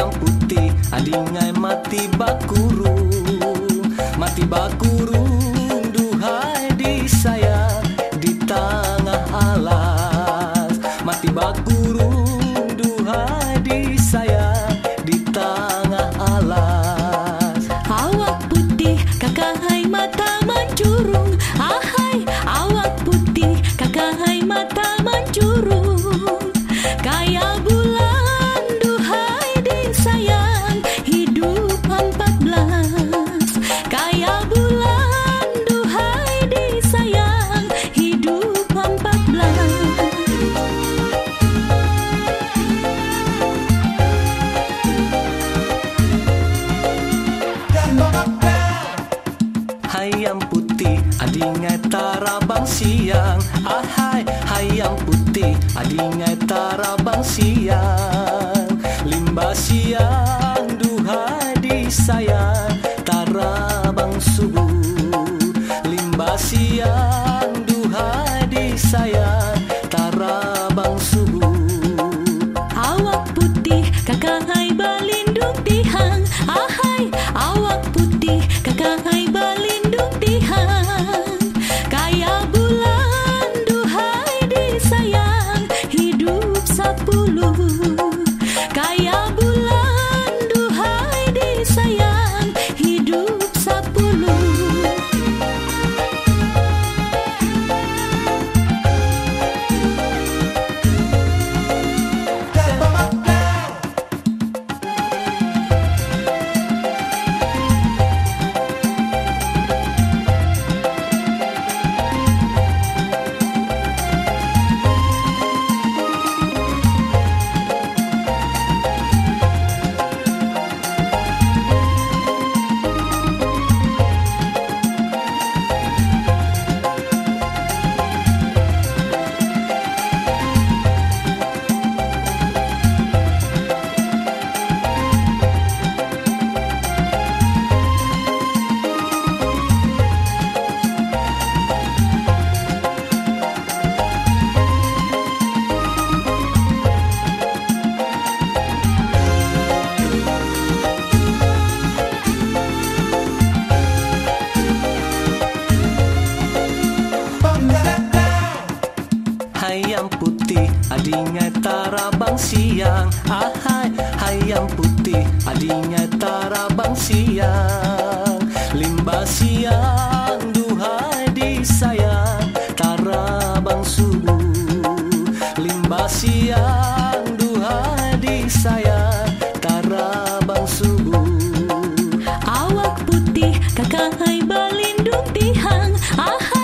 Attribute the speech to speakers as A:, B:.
A: yang putih Alingai mati
B: bakuru Mati bakuru. sayang Ahai hayam putih Adingai tarabang siang. Limba siang duhai disayang Tarabang subuh Limba siang duhai disayang.
A: adiknya tarabang siang. Ahai hayam putih. Adiknya tarabang siang. Limba siang duhai disayang. Tarabang subuh Limba siang duhai disayang. Tarabang subuh
B: awak putih Kakak hai balindung tihang ahai